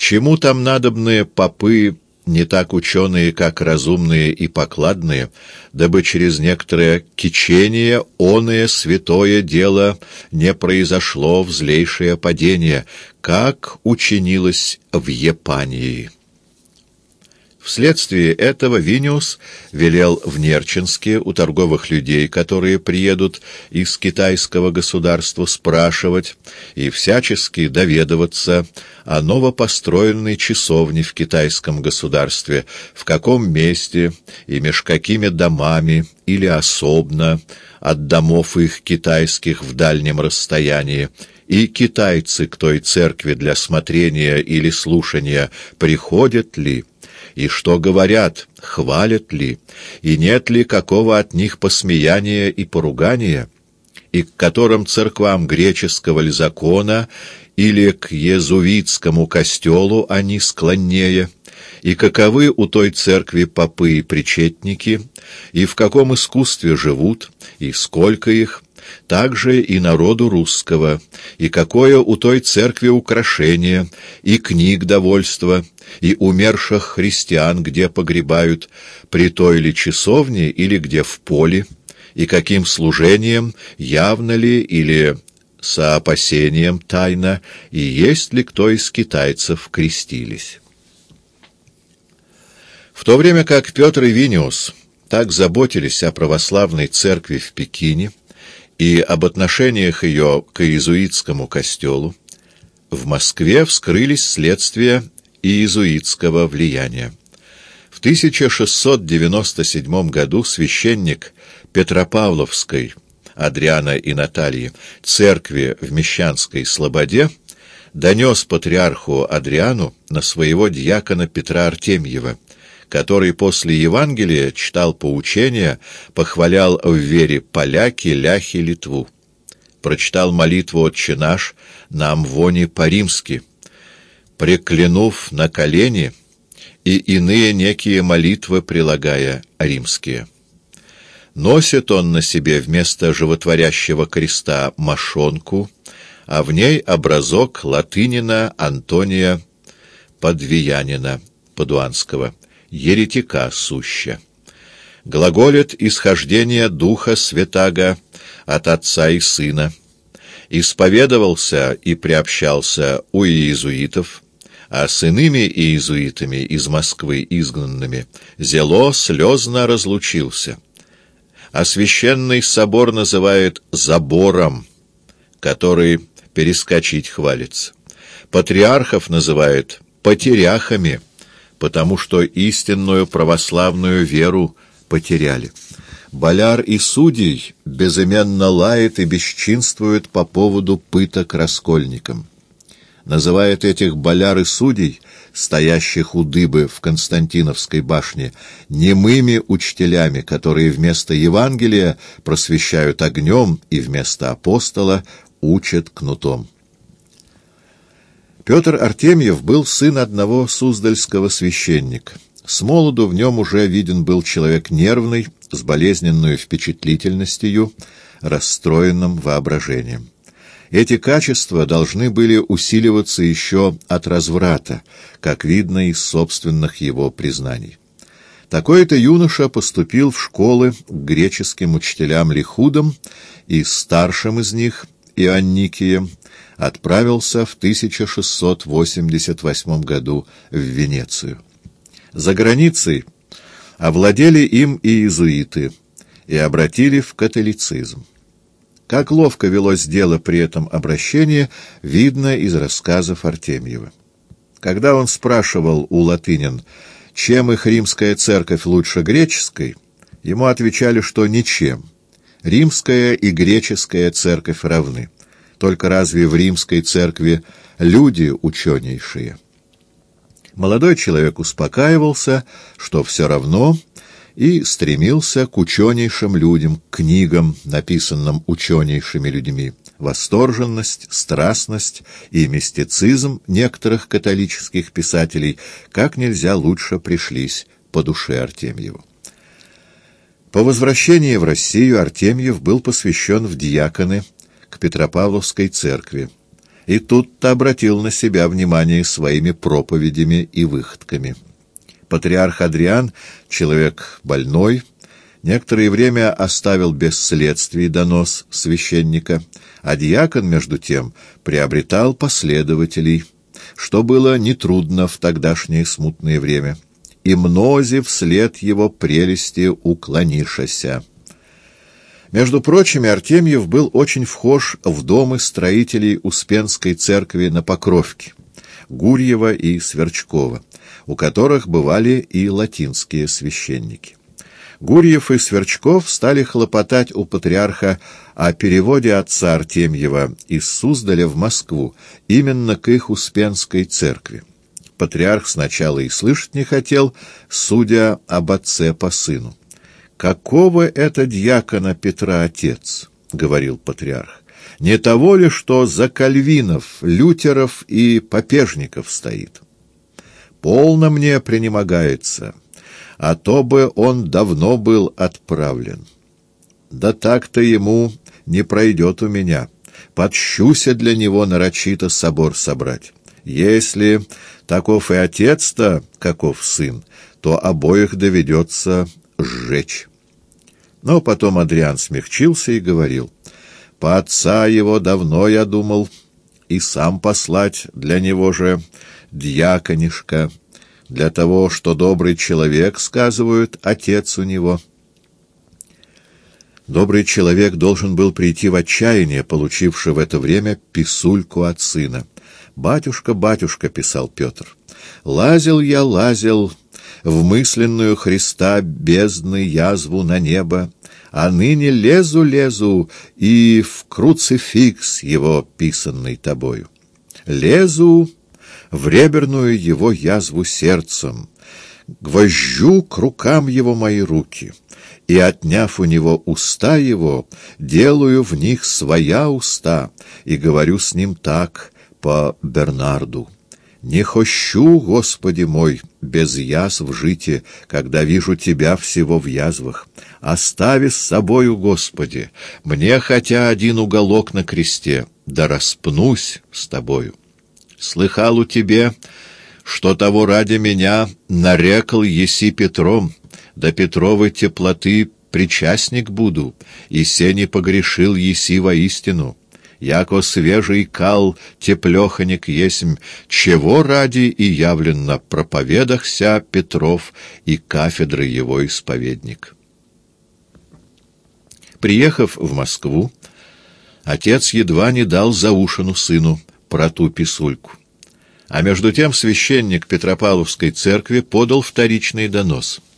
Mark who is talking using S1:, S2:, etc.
S1: чему там надобные попы не так ученые, как разумные и покладные, дабы через некоторое кичение оное святое дело не произошло в злейшее падение, как учинилось в Епании». Вследствие этого Виниус велел в Нерчинске у торговых людей, которые приедут из китайского государства, спрашивать и всячески доведываться о новопостроенной часовне в китайском государстве, в каком месте и меж какими домами или особно от домов их китайских в дальнем расстоянии, и китайцы к той церкви для смотрения или слушания приходят ли, и что говорят, хвалят ли, и нет ли какого от них посмеяния и поругания, и к которым церквам греческого ли закона или к езувитскому костелу они склоннее, и каковы у той церкви попы и причетники, и в каком искусстве живут, и сколько их, также и народу русского, и какое у той церкви украшение, и книг довольства, и умерших христиан, где погребают, при той ли часовне или где в поле, и каким служением, явно ли или со опасением тайно, и есть ли кто из китайцев крестились. В то время как Петр и Виниус так заботились о православной церкви в Пекине, и об отношениях ее к иезуитскому костелу, в Москве вскрылись следствия иезуитского влияния. В 1697 году священник Петропавловской Адриана и Натальи церкви в Мещанской Слободе донес патриарху Адриану на своего дьякона Петра Артемьева, который после Евангелия читал поучения, похвалял в вере поляки, ляхи, Литву. Прочитал молитву «Отче наш» на Амвоне по-римски, преклянув на колени и иные некие молитвы прилагая римские. Носит он на себе вместо животворящего креста мошонку, а в ней образок латынина Антония Подвиянина Падуанского еретика суща. Глаголит исхождение Духа Святаго от Отца и Сына. Исповедовался и приобщался у иезуитов, а с иными иезуитами из Москвы изгнанными зело слезно разлучился. А священный собор называет «забором», который перескочить хвалится. Патриархов называет «потеряхами» потому что истинную православную веру потеряли. Боляр и судей безыменно лает и бесчинствует по поводу пыток раскольникам. Называет этих боляр и судей, стоящих у дыбы в Константиновской башне, немыми учителями, которые вместо Евангелия просвещают огнем и вместо апостола учат кнутом. Петр Артемьев был сын одного суздальского священника. С молоду в нем уже виден был человек нервный, с болезненной впечатлительностью, расстроенным воображением. Эти качества должны были усиливаться еще от разврата, как видно из собственных его признаний. Такой-то юноша поступил в школы к греческим учителям Лихудам и старшим из них, Ионникием, отправился в 1688 году в Венецию. За границей овладели им и иезуиты и обратили в католицизм. Как ловко велось дело при этом обращении, видно из рассказов Артемьева. Когда он спрашивал у латынин, чем их римская церковь лучше греческой, ему отвечали, что ничем. Римская и греческая церковь равны. Только разве в римской церкви люди ученейшие? Молодой человек успокаивался, что все равно, и стремился к ученейшим людям, к книгам, написанным ученейшими людьми. Восторженность, страстность и мистицизм некоторых католических писателей как нельзя лучше пришлись по душе Артемьеву. По возвращении в Россию Артемьев был посвящен в диаконы к Петропавловской церкви и тут-то обратил на себя внимание своими проповедями и выходками. Патриарх Адриан, человек больной, некоторое время оставил без следствий донос священника, а диакон, между тем, приобретал последователей, что было нетрудно в тогдашнее смутное время, и мнози вслед его прелести уклонишася. Между прочим, Артемьев был очень вхож в домы строителей Успенской церкви на Покровке, Гурьева и Сверчкова, у которых бывали и латинские священники. Гурьев и Сверчков стали хлопотать у патриарха о переводе отца Артемьева из Суздаля в Москву, именно к их Успенской церкви. Патриарх сначала и слышать не хотел, судя об отце по сыну. «Какого это дьякона Петра отец?» — говорил патриарх. «Не того ли, что за кальвинов, лютеров и попежников стоит?» «Полно мне принемогается, а то бы он давно был отправлен. Да так-то ему не пройдет у меня. Подщуся для него нарочито собор собрать. Если таков и отец-то, каков сын, то обоих доведется сжечь». Но потом Адриан смягчился и говорил, «По отца его давно я думал, и сам послать для него же дьяконишка, для того, что добрый человек, сказывают, отец у него». Добрый человек должен был прийти в отчаяние, получивший в это время писульку от сына. «Батюшка, батюшка», — писал Петр, — «лазил я, лазил, в мысленную Христа бездны язву на небо, а ныне лезу-лезу и в круцификс его, писанный тобою. Лезу в реберную его язву сердцем, гвозжу к рукам его мои руки, и, отняв у него уста его, делаю в них своя уста и говорю с ним так по Бернарду. Не хощу, Господи мой, без язв жити, когда вижу Тебя всего в язвах. Остави с собою, Господи, мне хотя один уголок на кресте, да распнусь с Тобою. Слыхал у Тебе, что того ради меня нарекал еси Петром, да Петровой теплоты причастник буду, и се погрешил еси воистину яко свежий кал теплеханик есмь, чего ради и явленно проповедахся Петров и кафедры его исповедник. Приехав в Москву, отец едва не дал заушину сыну про ту писульку. А между тем священник Петропавловской церкви подал вторичный донос —